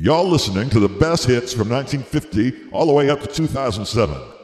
Y'all listening to the best hits from 1950 all the way up to 2007.